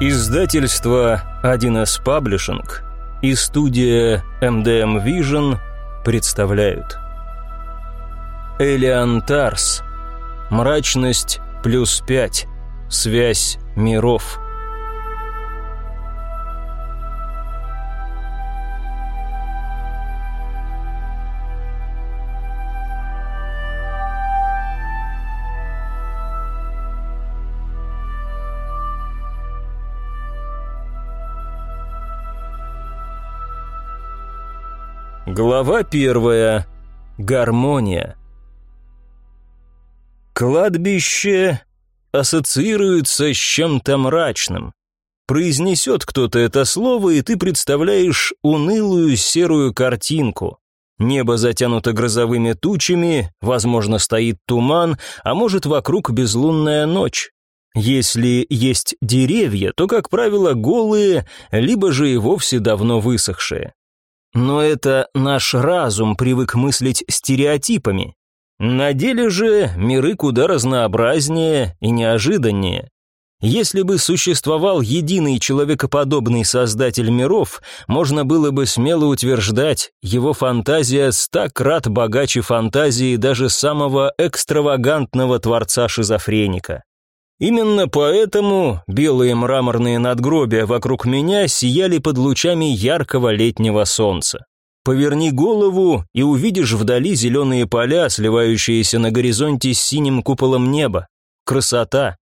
Издательство 1С Паблишинг и студия MDM Vision представляют. Элиан Тарс. Мрачность плюс пять. Связь миров Глава первая. Гармония. Кладбище ассоциируется с чем-то мрачным. Произнесет кто-то это слово, и ты представляешь унылую серую картинку. Небо затянуто грозовыми тучами, возможно, стоит туман, а может, вокруг безлунная ночь. Если есть деревья, то, как правило, голые, либо же и вовсе давно высохшие. Но это наш разум привык мыслить стереотипами. На деле же миры куда разнообразнее и неожиданнее. Если бы существовал единый человекоподобный создатель миров, можно было бы смело утверждать, его фантазия ста крат богаче фантазии даже самого экстравагантного творца-шизофреника. Именно поэтому белые мраморные надгробия вокруг меня сияли под лучами яркого летнего солнца. Поверни голову и увидишь вдали зеленые поля, сливающиеся на горизонте с синим куполом неба. Красота.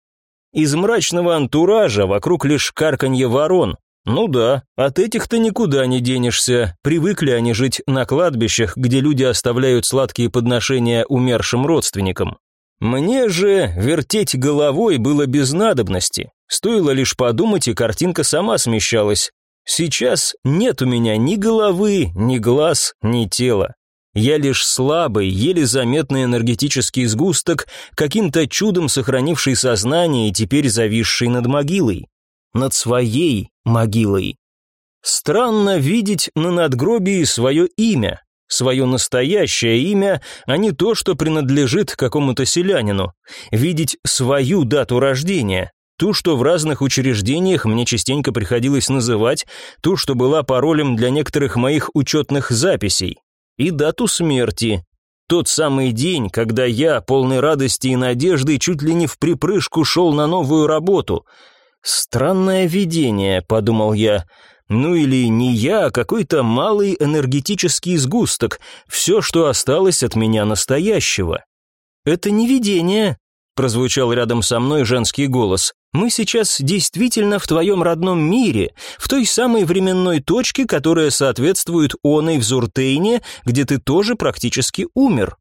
Из мрачного антуража вокруг лишь карканье ворон. Ну да, от этих ты никуда не денешься. Привыкли они жить на кладбищах, где люди оставляют сладкие подношения умершим родственникам. Мне же вертеть головой было без надобности. Стоило лишь подумать, и картинка сама смещалась. Сейчас нет у меня ни головы, ни глаз, ни тела. Я лишь слабый, еле заметный энергетический сгусток, каким-то чудом сохранивший сознание и теперь зависший над могилой. Над своей могилой. Странно видеть на надгробии свое имя, свое настоящее имя, а не то, что принадлежит какому-то селянину, видеть свою дату рождения, ту, что в разных учреждениях мне частенько приходилось называть, ту, что была паролем для некоторых моих учетных записей, и дату смерти, тот самый день, когда я, полный радости и надежды, чуть ли не в припрыжку шел на новую работу. «Странное видение», — подумал я, — ну или не я, а какой-то малый энергетический сгусток, все, что осталось от меня настоящего. «Это не видение», — прозвучал рядом со мной женский голос. «Мы сейчас действительно в твоем родном мире, в той самой временной точке, которая соответствует оной в Зуртейне, где ты тоже практически умер».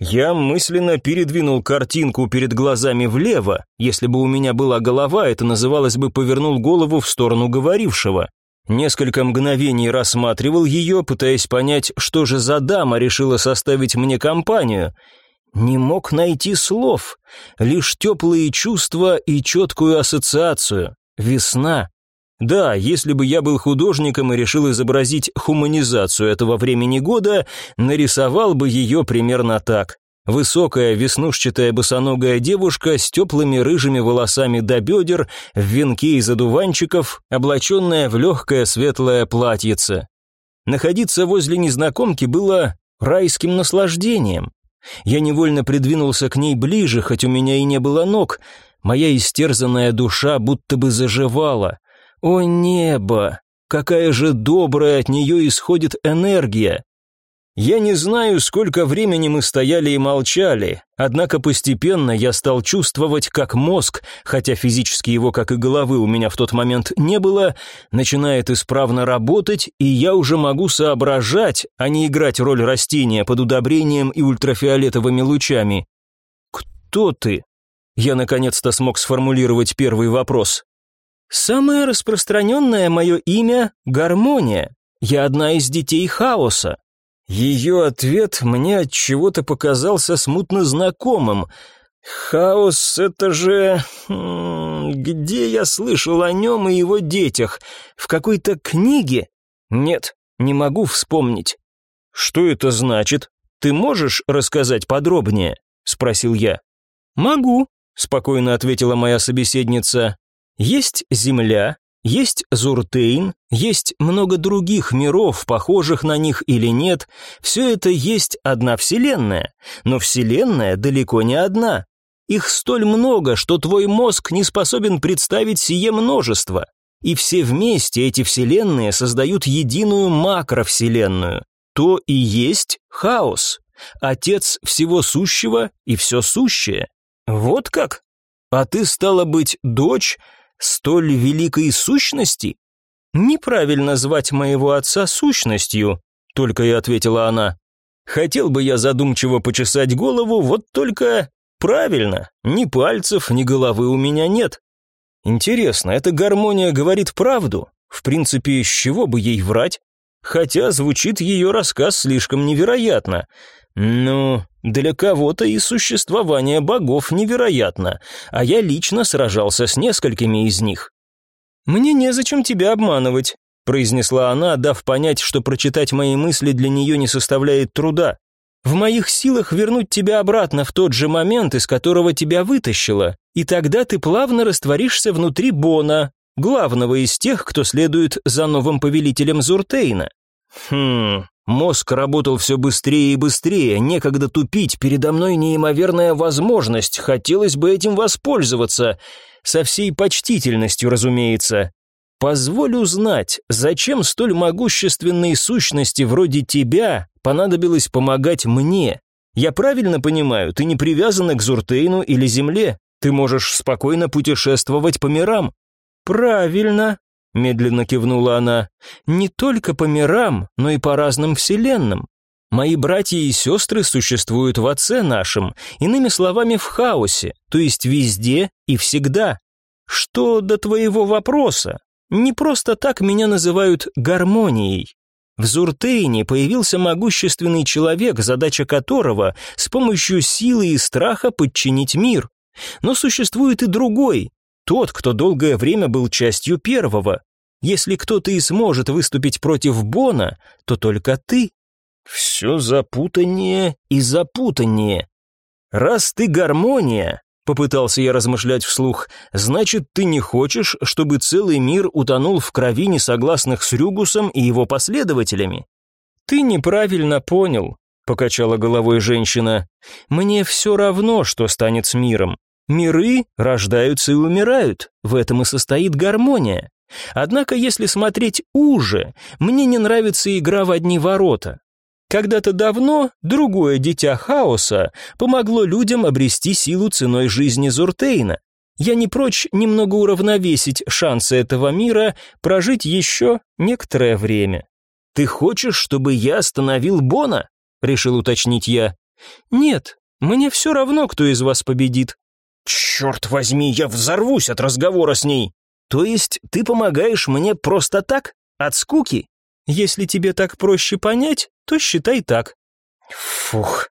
Я мысленно передвинул картинку перед глазами влево. Если бы у меня была голова, это называлось бы «повернул голову в сторону говорившего». Несколько мгновений рассматривал ее, пытаясь понять, что же за дама решила составить мне компанию. Не мог найти слов, лишь теплые чувства и четкую ассоциацию. Весна. Да, если бы я был художником и решил изобразить хуманизацию этого времени года, нарисовал бы ее примерно так. Высокая, веснушчатая босоногая девушка с теплыми рыжими волосами до бедер, в венке из одуванчиков, облаченная в легкое светлое платьице. Находиться возле незнакомки было райским наслаждением. Я невольно придвинулся к ней ближе, хоть у меня и не было ног. Моя истерзанная душа будто бы заживала. О небо! Какая же добрая от нее исходит энергия! Я не знаю, сколько времени мы стояли и молчали, однако постепенно я стал чувствовать, как мозг, хотя физически его, как и головы, у меня в тот момент не было, начинает исправно работать, и я уже могу соображать, а не играть роль растения под удобрением и ультрафиолетовыми лучами. «Кто ты?» Я наконец-то смог сформулировать первый вопрос. «Самое распространенное мое имя — Гармония. Я одна из детей хаоса. Ее ответ мне от чего-то показался смутно знакомым. Хаос это же где я слышал о нем и его детях? В какой-то книге? Нет, не могу вспомнить. Что это значит? Ты можешь рассказать подробнее? спросил я. Могу, спокойно ответила моя собеседница. Есть Земля, есть Зуртейн, есть много других миров, похожих на них или нет. Все это есть одна Вселенная, но Вселенная далеко не одна. Их столь много, что твой мозг не способен представить сие множество. И все вместе эти вселенные создают единую макровселенную. То и есть хаос. Отец всего сущего и все сущее. Вот как? А ты стала быть дочь столь великой сущности? Неправильно звать моего отца сущностью, только и ответила она. Хотел бы я задумчиво почесать голову, вот только правильно, ни пальцев, ни головы у меня нет. Интересно, эта гармония говорит правду? В принципе, с чего бы ей врать? Хотя звучит ее рассказ слишком невероятно. Ну, для кого-то и существование богов невероятно, а я лично сражался с несколькими из них. «Мне незачем тебя обманывать», — произнесла она, дав понять, что прочитать мои мысли для нее не составляет труда. «В моих силах вернуть тебя обратно в тот же момент, из которого тебя вытащила, и тогда ты плавно растворишься внутри Бона, главного из тех, кто следует за новым повелителем Зуртейна. Хм, мозг работал все быстрее и быстрее, некогда тупить, передо мной неимоверная возможность, хотелось бы этим воспользоваться, со всей почтительностью, разумеется. Позволь узнать, зачем столь могущественной сущности вроде тебя понадобилось помогать мне? Я правильно понимаю, ты не привязана к Зуртейну или Земле, ты можешь спокойно путешествовать по мирам. Правильно, медленно кивнула она. Не только по мирам, но и по разным вселенным. Мои братья и сестры существуют в Отце нашем, иными словами, в хаосе, то есть везде и всегда. Что до твоего вопроса? Не просто так меня называют гармонией. В Зуртейне появился могущественный человек, задача которого с помощью силы и страха подчинить мир. Но существует и другой, тот, кто долгое время был частью первого. Если кто-то и сможет выступить против Бона, то только ты. Все запутаннее и запутаннее. Раз ты гармония, попытался я размышлять вслух, значит, ты не хочешь, чтобы целый мир утонул в крови несогласных с Рюгусом и его последователями. Ты неправильно понял, покачала головой женщина. Мне все равно, что станет с миром. Миры рождаются и умирают, в этом и состоит гармония. Однако, если смотреть уже, мне не нравится игра в одни ворота. Когда-то давно другое дитя хаоса помогло людям обрести силу ценой жизни Зуртейна. Я не прочь немного уравновесить шансы этого мира прожить еще некоторое время. «Ты хочешь, чтобы я остановил Бона?» — решил уточнить я. «Нет, мне все равно, кто из вас победит. «Черт возьми, я взорвусь от разговора с ней!» «То есть ты помогаешь мне просто так? От скуки?» «Если тебе так проще понять, то считай так». «Фух,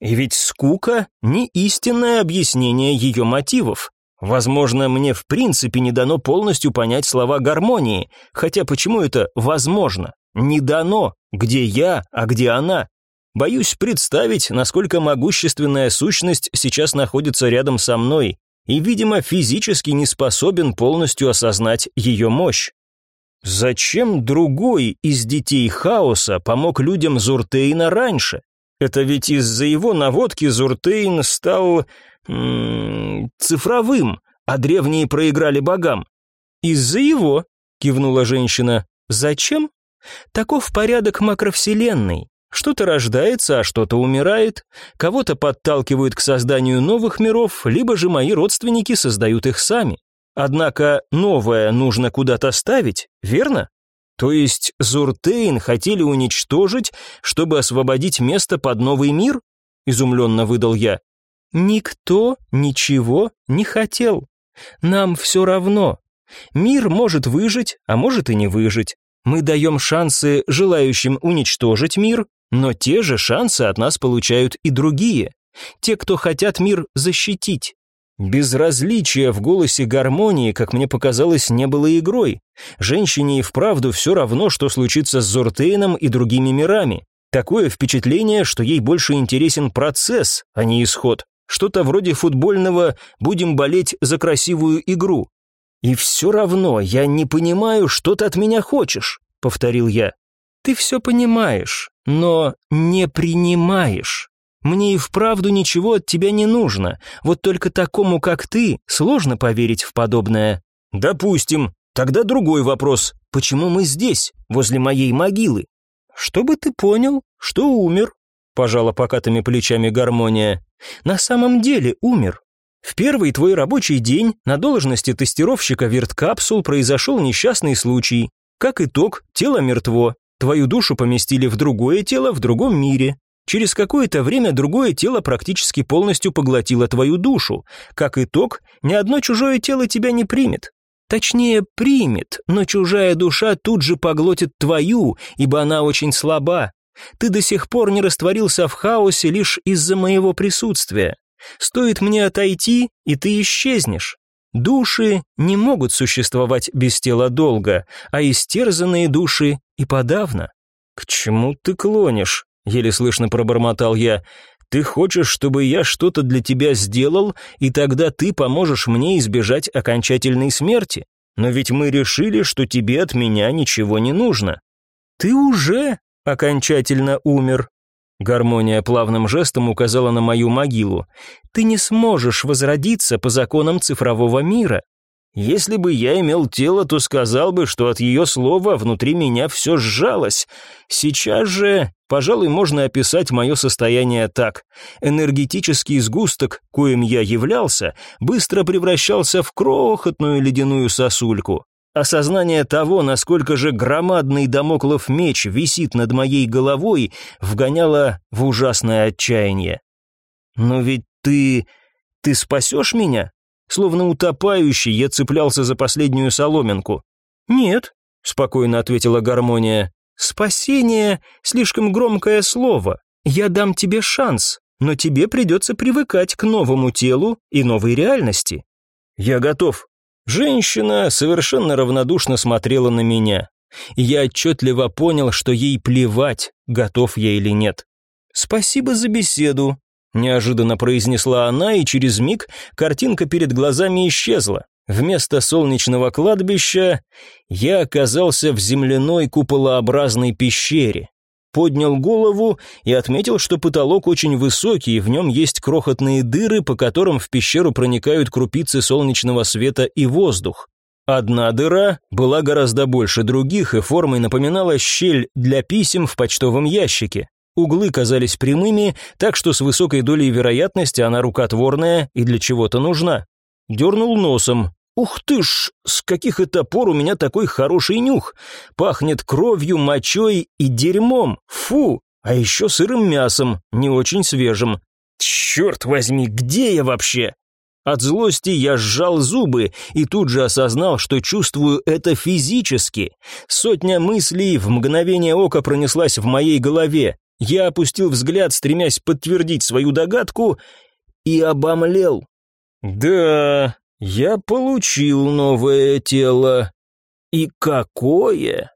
и ведь скука — не истинное объяснение ее мотивов. Возможно, мне в принципе не дано полностью понять слова гармонии, хотя почему это возможно? Не дано, где я, а где она. Боюсь представить, насколько могущественная сущность сейчас находится рядом со мной и, видимо, физически не способен полностью осознать ее мощь. Зачем другой из детей хаоса помог людям Зуртейна раньше? Это ведь из-за его наводки Зуртейн стал... М -м, цифровым, а древние проиграли богам. «Из-за его», — кивнула женщина. «Зачем? Таков порядок макровселенной. Что-то рождается, а что-то умирает, кого-то подталкивают к созданию новых миров, либо же мои родственники создают их сами. Однако новое нужно куда-то ставить, верно? То есть Зуртейн хотели уничтожить, чтобы освободить место под новый мир? Изумленно выдал я. Никто ничего не хотел. Нам все равно. Мир может выжить, а может и не выжить. Мы даем шансы желающим уничтожить мир, но те же шансы от нас получают и другие, те, кто хотят мир защитить. Безразличие в голосе гармонии, как мне показалось, не было игрой. Женщине и вправду все равно, что случится с Зортейном и другими мирами. Такое впечатление, что ей больше интересен процесс, а не исход. Что-то вроде футбольного «будем болеть за красивую игру». «И все равно я не понимаю, что ты от меня хочешь», — повторил я. «Ты все понимаешь, но не принимаешь. Мне и вправду ничего от тебя не нужно, вот только такому, как ты, сложно поверить в подобное». «Допустим. Тогда другой вопрос. Почему мы здесь, возле моей могилы?» «Чтобы ты понял, что умер», — пожала покатыми плечами гармония. «На самом деле умер. В первый твой рабочий день на должности тестировщика верткапсул произошел несчастный случай. Как итог, тело мертво. Твою душу поместили в другое тело в другом мире. Через какое-то время другое тело практически полностью поглотило твою душу. Как итог, ни одно чужое тело тебя не примет. Точнее, примет, но чужая душа тут же поглотит твою, ибо она очень слаба. Ты до сих пор не растворился в хаосе лишь из-за моего присутствия. Стоит мне отойти, и ты исчезнешь. Души не могут существовать без тела долго, а истерзанные души и подавно. К чему ты клонишь? еле слышно пробормотал я. Ты хочешь, чтобы я что-то для тебя сделал, и тогда ты поможешь мне избежать окончательной смерти? Но ведь мы решили, что тебе от меня ничего не нужно. Ты уже окончательно умер, Гармония плавным жестом указала на мою могилу. «Ты не сможешь возродиться по законам цифрового мира. Если бы я имел тело, то сказал бы, что от ее слова внутри меня все сжалось. Сейчас же, пожалуй, можно описать мое состояние так. Энергетический сгусток, коим я являлся, быстро превращался в крохотную ледяную сосульку. Осознание того, насколько же громадный домоклов меч висит над моей головой, вгоняло в ужасное отчаяние. «Но ведь ты... ты спасешь меня?» Словно утопающий, я цеплялся за последнюю соломинку. «Нет», — спокойно ответила гармония, — «спасение — слишком громкое слово. Я дам тебе шанс, но тебе придется привыкать к новому телу и новой реальности». «Я готов», Женщина совершенно равнодушно смотрела на меня. Я отчетливо понял, что ей плевать, готов я или нет. «Спасибо за беседу», — неожиданно произнесла она, и через миг картинка перед глазами исчезла. Вместо солнечного кладбища я оказался в земляной куполообразной пещере поднял голову и отметил, что потолок очень высокий, и в нем есть крохотные дыры, по которым в пещеру проникают крупицы солнечного света и воздух. Одна дыра была гораздо больше других и формой напоминала щель для писем в почтовом ящике. Углы казались прямыми, так что с высокой долей вероятности она рукотворная и для чего-то нужна. Дернул носом, Ух ты ж, с каких это пор у меня такой хороший нюх. Пахнет кровью, мочой и дерьмом. Фу, а еще сырым мясом, не очень свежим. Черт возьми, где я вообще? От злости я сжал зубы и тут же осознал, что чувствую это физически. Сотня мыслей в мгновение ока пронеслась в моей голове. Я опустил взгляд, стремясь подтвердить свою догадку, и обомлел. Да, я получил новое тело. И какое?